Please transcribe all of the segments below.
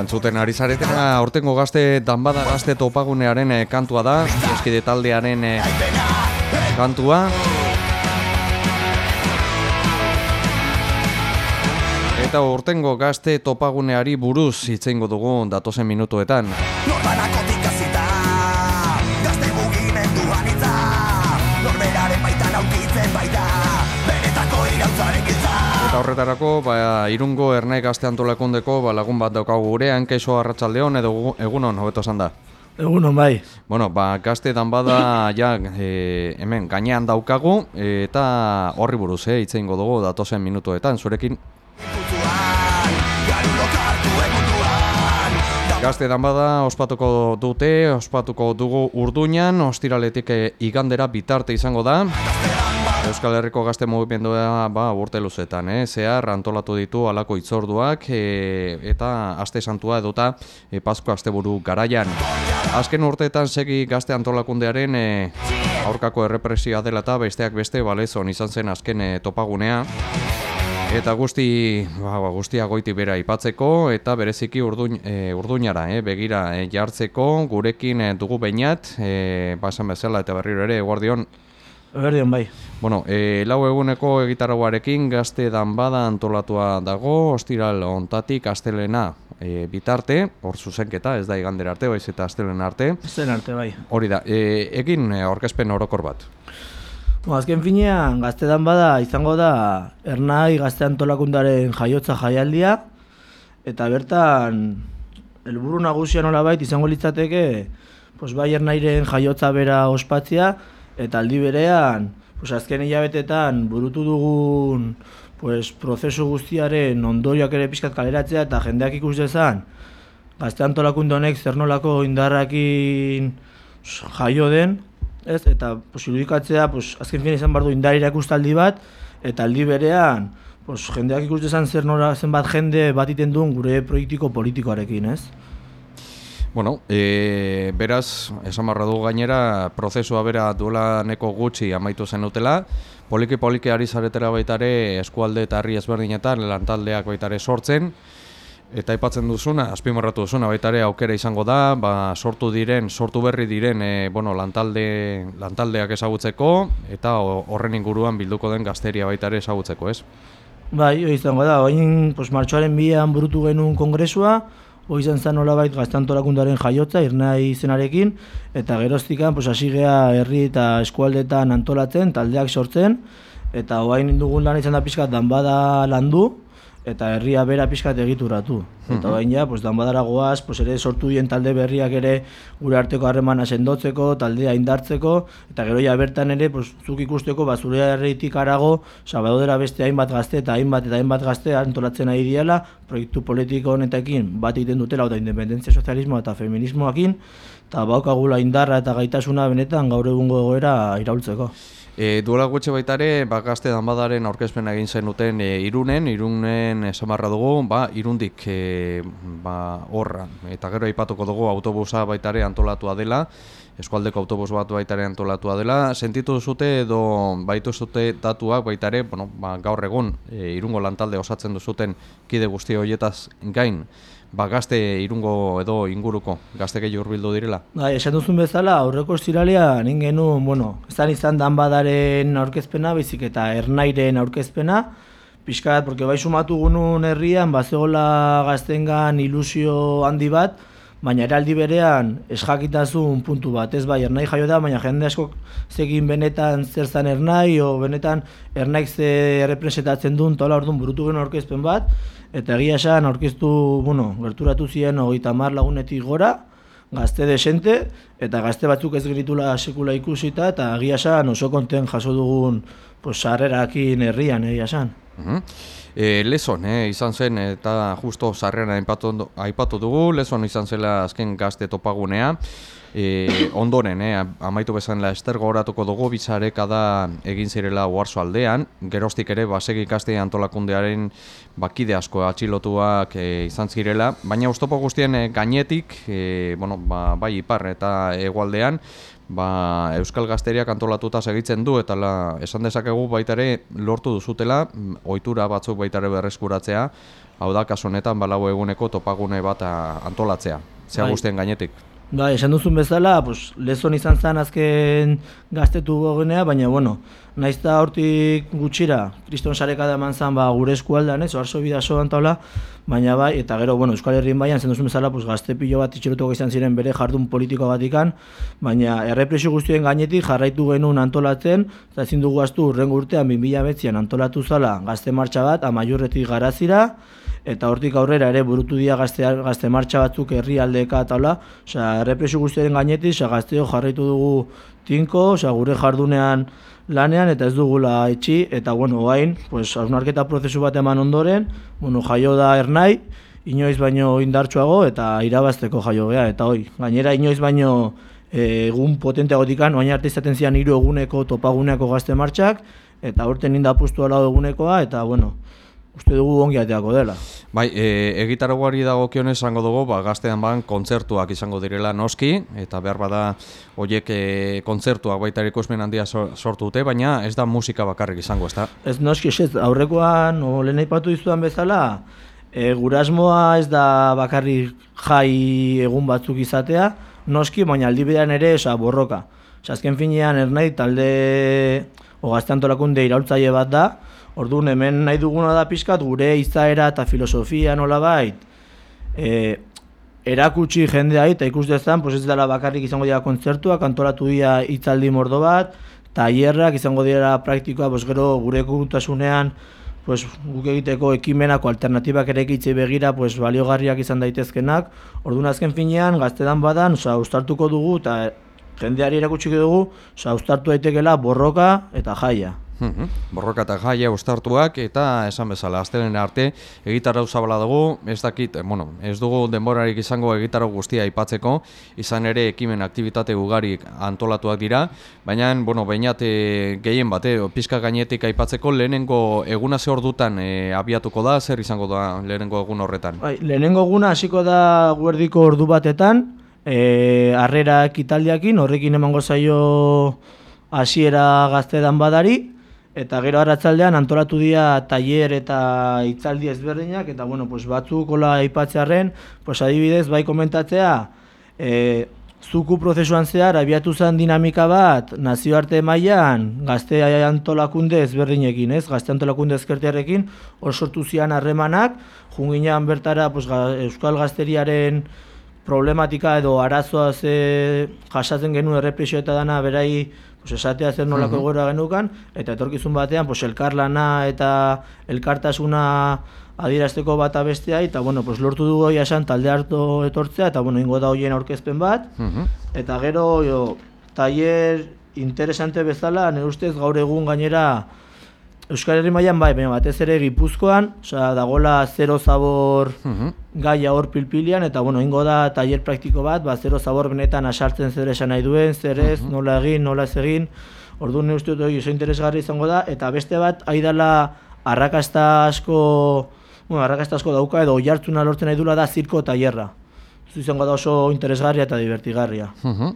Bantzuten ari zaretena, aurtengo gazte, danbada gazte topagunearen eh, kantua da, eskide taldearen eh, kantua. Eta urtengo gazte topaguneari buruz hitzeingo dugu datozen minutuetan. Horretarako, ba, irungo ernai gazte antolakundeko ba, lagun bat daukagu gurean, keixo arratsaldeon edo gu- egunon, hobeto esan da. Egunon bai. Bueno, ba, gazte danbada ja, e, hemen gainean daukagu, eta horri buruz, eh, hitzeingo dugu datozen minutuetan, zurekin Putuan, garulok hartuen munduan, Gazte danbada ospatuko dute, ospatuko dugu urduñan, ostiraletik eh, igandera bitarte izango da. Euskal Herriko gazte mugimendua ba, urte luzetan, eh? zehar antolatu ditu alako itzorduak eh, eta aste santua edota eh, Pasko asteburu garaian. Azken urteetan segi gazte antolakundearen eh, aurkako errepresioa dela eta besteak beste balezon izan zen azken eh, topagunea. Eta guzti, ba, ba, guztia goiti bera ipatzeko eta bereziki urduin, e, urduinara eh, begira e, jartzeko gurekin e, dugu beinat, e, basan bezala eta berriro ere guardion. Berdion bai. Bueno, e, lau eguneko egitarauarekin gazte danbada antolatua dago, ostiral ontatik astelena e, bitarte, hor zuzenketa, ez da igandera arte, baiz eta astelena arte. Zen arte bai. Hori da, e, egin aurkezpen orokor bat. Bo, azken finean, gaztedan bada izango da Ernai gazte antolakundaren jaiotza jaialdia eta bertan helburu nagusia nolabait izango litzateke pues bai Ernairen jaiotza bera ospatzea eta aldi berean pues azken hilabetetan burutu dugun pues prozesu guztiaren ondorioak ere pixkat kaleratzea eta jendeak ikus dezan gazte antolakunde honek zer nolako indarrakin jaio den, ez? Eta pues, irudikatzea, pues, azken finean izan behar du indar irakustaldi bat, eta aldi berean, pues, jendeak ikus dezan zer nora zenbat jende bat iten duen gure proiektiko politikoarekin, ez? Bueno, e, beraz, esan barra du gainera, prozesua bera duela neko gutxi amaitu zenutela, poliki-poliki ari zaretera baitare eskualde eta herri ezberdinetan lantaldeak baitare sortzen, eta aipatzen duzuna, azpimarratu duzuna baitare aukera izango da, ba, sortu diren, sortu berri diren e, bueno, lantalde, lantaldeak ezagutzeko, eta ho- horren inguruan bilduko den gazteria baitare ezagutzeko, ez? Bai, izango da, oin pues, martxoaren bian burutu genuen kongresua, hori izan zen nolabait gazte antolakundaren jaiotza, irnai izenarekin, eta geroztikan pues, hasi gea herri eta eskualdetan antolatzen, taldeak sortzen, eta oain dugun lan izan da pixkat danbada landu, eta herria bera pixkat egituratu. Eta orain ja, pues, danbadara goaz, pues, ere sortu dien talde berriak ere gure arteko harremana sendotzeko, taldea indartzeko, eta gero ja bertan ere, pues, zuk ikusteko, ba, zure herritik arago, oza, badaudela beste hainbat gazte eta hainbat eta hainbat gazte antolatzen ari diela, proiektu politiko honetekin bat egiten dutela, eta independentzia sozialismoa eta feminismoakin, eta baukagula indarra eta gaitasuna benetan gaur egungo egoera iraultzeko. E, duela gutxe baita ere, ba, gazte danbadaren aurkezpena egin zenuten e, irunen, irunen esamarra dugu, ba, irundik e, ba, horra. Eta gero aipatuko dugu autobusa baita ere antolatua dela, eskualdeko autobus bat baita ere antolatua dela. Sentitu zute edo baitu zute datuak baita ere, bueno, ba, gaur egun e, irungo lantalde osatzen duzuten kide guzti horietaz gain, ba, gazte irungo edo inguruko gazte gehi hurbildu direla. Bai, esan duzun bezala, aurreko estiralean egin genuen, bueno, ezan izan danbadaren aurkezpena, baizik eta ernairen aurkezpena, pixkat, porque bai sumatu gunun herrian, bazegola gaztengan ilusio handi bat, baina ere aldi berean esjakitasun puntu bat, ez bai, ernai jaio da, baina jende asko zegin benetan zer zan ernai, o benetan ernaik ze representatzen duen, tola orduan burutu genuen aurkezpen bat, eta egia esan aurkeztu, bueno, gerturatu ziren hogeita hamar lagunetik gora, gazte desente, eta gazte batzuk ez gritula sekula ikusita, eta egia esan oso konten jaso dugun pues, sarrerakin herrian, egia esan. Mhm. E, lezon, eh, izan zen, eta justo sarreran aipatu, aipatu dugu, lezon izan zela azken gazte topagunea. E, ondoren, eh, amaitu bezan ester gogoratuko dugu, bizareka da egin zirela oarzo aldean, geroztik ere, basegi gazte antolakundearen bakide asko atxilotuak e, izan zirela, baina oztopo guztien e, gainetik, e, bueno, ba, bai ipar eta hegoaldean, ba, Euskal Gazteriak antolatuta segitzen du eta la, esan dezakegu baita ere lortu duzutela mm, ohitura batzuk baita ere berreskuratzea hau da, kasu honetan, balau eguneko topagune bat antolatzea. Zea Bai. guztien gainetik. Bai, esan duzun bezala, pues, lezon izan zen azken gaztetu gogenea, baina, bueno, naiz eta hortik gutxira, kriston sarekada eman zen ba, gure eskualdean, ez, oarzo bidaso antaula, baina bai, eta gero, bueno, Euskal Herrien baian, esan duzun bezala, pues, gazte pilo bat itxerotuko izan ziren bere jardun politiko batikan, baina errepresio guztien gainetik jarraitu genuen antolatzen, eta ezin dugu astu urrengo urtean 2009an antolatu zala gazte martxa bat, amaiurretik garazira, eta hortik aurrera ere burutu dira gazte, gazte martxa batzuk herrialdeka eta hola, osea, errepresio guztiaren gainetik, osea, gazteo jarraitu dugu tinko, osea, gure jardunean lanean eta ez dugula etxi, eta bueno, oain, pues, hausnarketa prozesu bat eman ondoren, bueno, jaio da ernai, inoiz baino indartsuago eta irabazteko jaio gea, eta hoi, gainera inoiz baino eh, egun potenteagotikan, oain arte izaten zian hiru eguneko topaguneako gazte martxak, eta aurten inda apustu lau egunekoa, eta bueno, uste dugu ongi ateako dela. Bai, e, egitaragoari dagokionez esango dugu, ba, gaztean ban kontzertuak izango direla noski, eta behar bada horiek e, kontzertuak baita ikusmen handia sor- sortu dute, baina ez da musika bakarrik izango, ez da? Ez noski ez, aurrekoan, o, lehen aipatu dizudan bezala, e, gurasmoa ez da bakarrik jai egun batzuk izatea, noski, baina aldi berean ere, oza, borroka. Azken finean, ernai, talde, o gazte antolakunde iraultzaile bat da, orduan hemen nahi duguna da pixkat, gure izaera eta filosofia nolabait, e, erakutsi jendea eta ikus dezan, pues ez dela bakarrik izango dira kontzertuak, antolatu dira hitzaldi mordo bat, tailerrak izango dira praktikoa, pues gero gure kultasunean, pues guk egiteko ekimenako alternatibak ere ekitze begira pues baliogarriak izan daitezkenak. Orduan azken finean gaztedan badan, osea uztartuko dugu eta jendeari erakutsiko dugu, osea uztartu daitekeela borroka eta jaia. Mhm. Borroka eta jaia ustartuak eta esan bezala astelen arte egitarau zabala dugu, ez dakit, eh, bueno, ez dugu denborarik izango egitarau guztia aipatzeko, izan ere ekimen aktivitate ugarik antolatuak dira, baina bueno, bainat e, gehien bate, pizka gainetik aipatzeko lehenengo eguna ze ordutan e, abiatuko da, zer izango da lehenengo egun horretan. Bai, lehenengo eguna hasiko da guerdiko ordu batetan, eh harrera ekitaldiakin, horrekin emango zaio hasiera gaztedan badari, eta gero arratsaldean antolatu dira tailer eta hitzaldi ezberdinak, eta bueno, pues batzuk hola aipatzearren, pues adibidez, bai komentatzea, e, zuku prozesuan zehar abiatu zen dinamika bat nazioarte mailan gazte antolakunde ezberdinekin, ez? Gazte antolakunde ezkertiarekin hor sortu zian harremanak, junginan bertara pues, Euskal Gazteriaren problematika edo arazoa ze jasatzen genuen errepresio eta dana berai pues, esatea zer nolako Mhm. egoera genukan, eta etorkizun batean pues, elkarlana eta elkartasuna adierazteko bata bestea, eta bueno, pues, lortu dugu hori esan talde hartu etortzea, eta bueno, ingo da hoien aurkezpen bat, Mhm. Eta gero, jo, tailer interesante bezala, nire ustez gaur egun gainera Euskal Herri mailan bai, baina batez ere Gipuzkoan, osea, dagola zero zabor Mhm. gaia hor pilpilian, eta bueno, ingo da tailer praktiko bat, ba, zero zabor benetan asartzen zer esan nahi duen, zer ez, nola egin, nola ez egin, orduan nire uste dut hori oso interesgarri izango da, eta beste bat, aidala arrakasta asko, bueno, arrakasta asko dauka, edo oihartzuna lortzen nahi dula da zirko tailerra. Ez izango da oso interesgarria eta divertigarria. Mhm.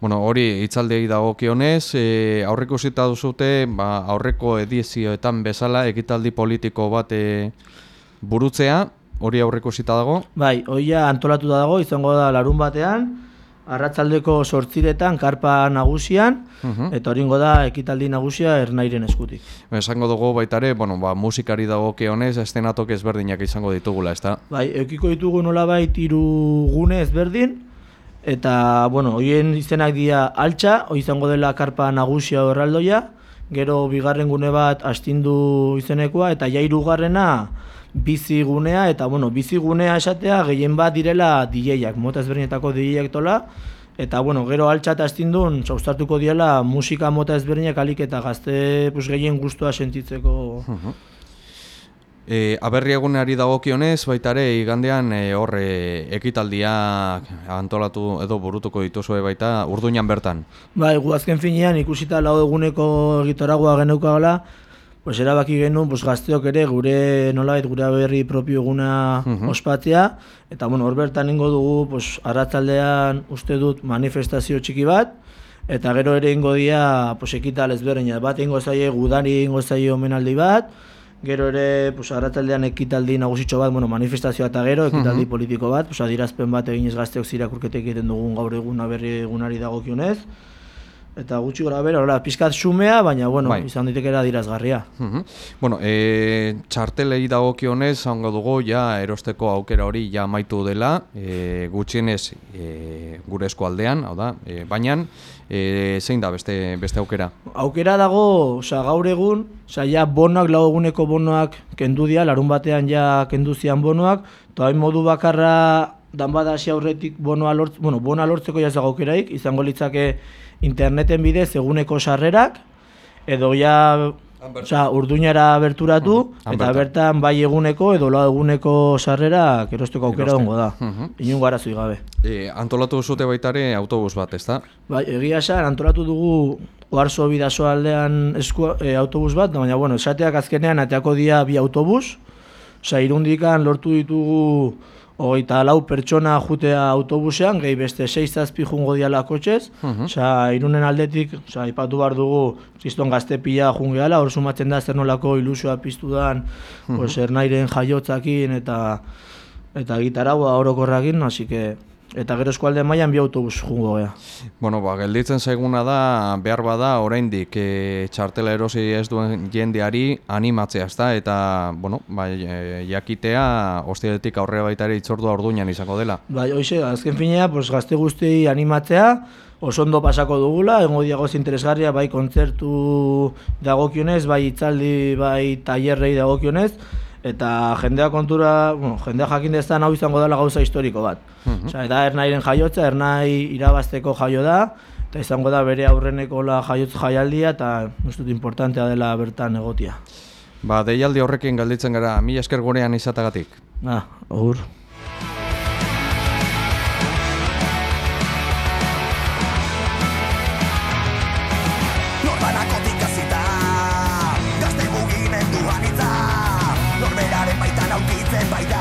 Bueno, hori hitzaldei dagokionez, e, aurreko zita duzute, ba, aurreko edizioetan bezala ekitaldi politiko bat e, burutzea, hori aurreko zita dago. Bai, hoia antolatuta dago, izango da larun batean, arratzaldeko sortziretan, karpa nagusian, Mhm. eta horingo da ekitaldi nagusia ernairen eskutik. Esango dugu baita ere, bueno, ba, musikari dagokionez, estenatok ezberdinak izango ditugula, ezta? Bai, eukiko ditugu nolabait hiru gune ezberdin, eta, bueno, hoien izenak dira altxa, hoi izango dela karpa nagusia horraldoia, gero bigarren gune bat astindu izenekoa, eta ja hirugarrena bizi gunea, eta, bueno, bizi gunea esatea gehien bat direla DJak, mota ezberdinetako DJak tola, eta, bueno, gero altxa eta astindun, zauztartuko diela musika mota ezberdinak alik eta gazte pues, gehien gustua sentitzeko E, aberri eguneari dagokionez, baita ere, igandean e, hor e, ekitaldiak antolatu edo burutuko dituzue baita urduinan bertan. Bai, gu azken finean ikusita lau eguneko egitaragua geneukagala, pues erabaki genuen pues, gazteok ere gure nolabait gure berri propio eguna Mhm. ospatzea eta bueno, hor bertan ingo dugu pues arratsaldean uste dut manifestazio txiki bat eta gero ere ingo dia pues ekital ezberdina bat ingo zaie gudari ingo zaie omenaldi bat, Gero ere, pues, arrataldean ekitaldi nagusitxo bat, bueno, manifestazioa eta gero, ekitaldi politiko bat, pues, adirazpen bat eginez gazteok zirakurkete egiten dugun gaur egun aberri egunari dagokionez. Eta gutxi gora bera, hola, pizkat xumea, baina, bueno, Bai. izan ditekera adirazgarria. Mhm. Bueno, e, txartelei dagokionez, hango dugu, ja, erosteko aukera hori ja amaitu dela, e, gutxienez e, gure eskualdean, hau da, e, baina e, zein da beste, beste aukera? Aukera dago, osea, gaur egun, osea, ja bonoak, lau eguneko bonoak kendu dira, larun batean ja kendu zian bonoak, eta modu bakarra dan bada hasi aurretik bonoa lortz, bueno, bonoa lortzeko ja ez dago aukeraik, izango litzake interneten bidez eguneko sarrerak, edo ja Osea, urduñara berturatu, Han eta bertan. bai eguneko edo lau eguneko sarrerak erosteko aukera dongo da. Mhm. Inungo arazoi gabe. E, antolatu zute baitare autobus bat, ezta? Bai, egia esan, antolatu dugu Oarzo bidazo aldean esku, e, autobus bat, baina, bueno, esateak azkenean ateako dia bi autobus, Osa, irundikan lortu ditugu hogeita lau pertsona jutea autobusean, gehi beste 6 zazpi jungo diala kotxez, Mhm. Osea, irunen aldetik, osea, ipatu behar dugu, kriston gazte pila jungeala, hor sumatzen da zer nolako ilusioa piztu dan, pues, ernairen jaiotzakin eta eta gitaraua orokorrakin, hasi que, eta gero eskualde mailan bi autobus jungo gea. Bueno, ba, gelditzen zaiguna da, behar bada, oraindik e, txartela erosi ez duen jendeari animatzea, ezta? Eta, bueno, ba, e, jakitea, ostialetik aurrera baita ere itzordua orduñan izango dela. Bai, hoxe, azken finea, pues, gazte guztiei animatzea, oso ondo pasako dugula, egongo diagoz interesgarria, bai kontzertu dagokionez, bai itzaldi, bai tailerrei dagokionez, eta jendea kontura, bueno, jendea jakin dezan hau izango dela gauza historiko bat. Osea, eta ernairen jaiotza, ernai irabazteko jaio da, eta izango da bere aurreneko la jaiotz jaialdia, eta dut importantea dela bertan egotia. Ba, deialdi horrekin galditzen gara, mila esker gurean izatagatik. Ah, agur. and by that